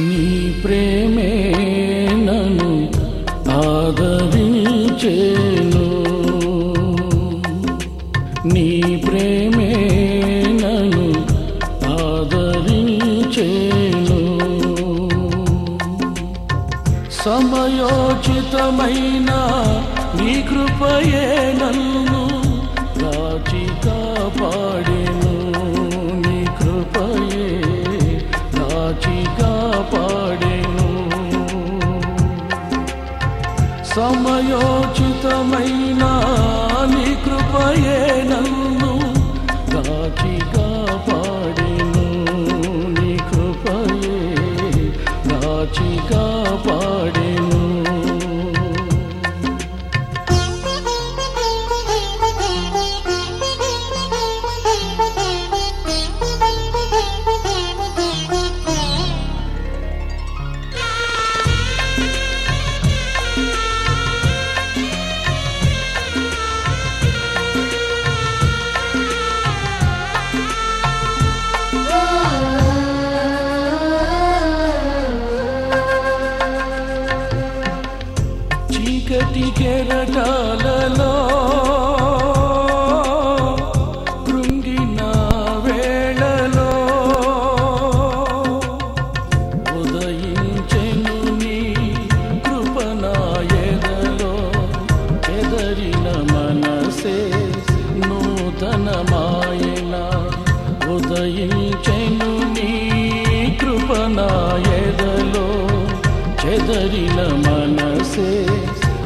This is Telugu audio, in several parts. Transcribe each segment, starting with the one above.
నీ ప్రేమే నన్ను ఆదరించేను. నీ ప్రేమే నన్ను ఆదరించేను. సమయోచితమైన నీ కృపయే సమయోచితమైన నీ కృపయే నన్ను రాచి కాపాడెను నీ కృపయే రాచి కెరటాలలో కృంగిన వేళలో ఉదయించెను నీ కృపనాయదలో చెదరిన మనసే నూతనమాయన ఉదయించెను నీ కృపనాయదలో చెదరిన మనసే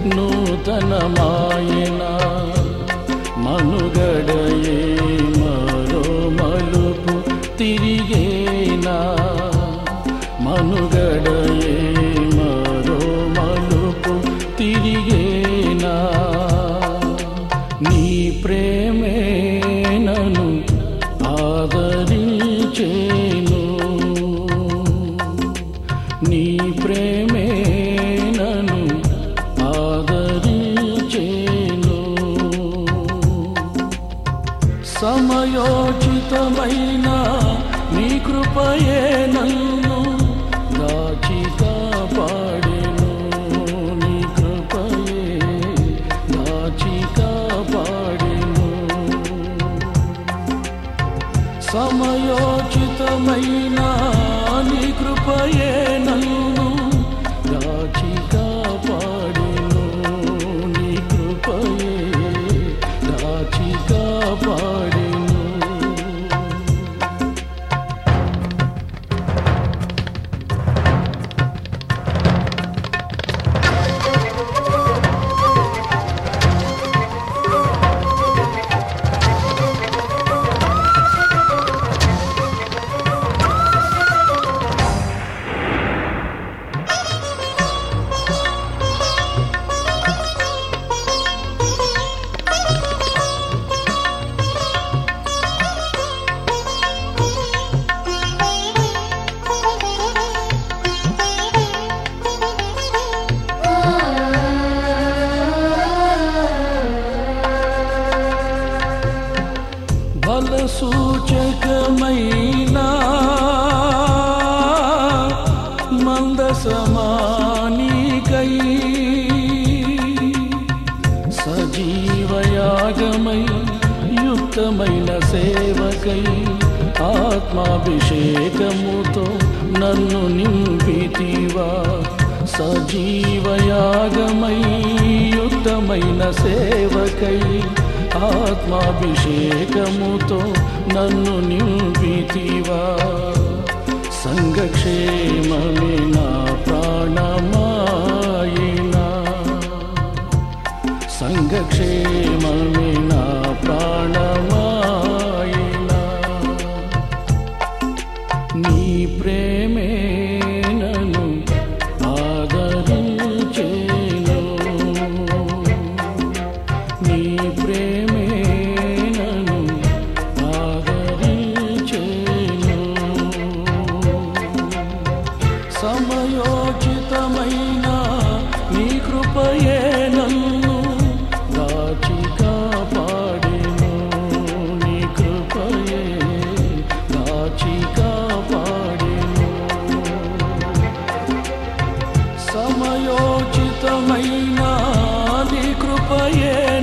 నూతనమాయన మనుగడయే మరో మలుపు తిరిగేనా? మనుగడయే మరో మలుపు తిరిగేనా? నీ ప్రేమే నను ఆదరి సమయోచితమైన నీ సూచకమైన మందసమానికై సజీవయాగమై యుక్తమైన సేవకై ఆత్మాభిషేకముతో నన్ను నింపితివా. సజీవయాగమై యుక్తమైన సేవకై ఆత్మాభిషేకముతో నన్ను నింపితివా. సంఘక్షేమమే నా ప్రాణమాయినా. సంఘక్షేమమే నా ప్రాణమాయినా. నీ ప్రేమే समयोचितमयिनादि कृपये